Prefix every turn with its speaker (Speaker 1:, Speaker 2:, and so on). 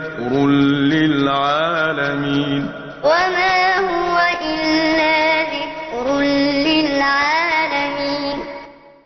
Speaker 1: ذكر للعالمين.
Speaker 2: وما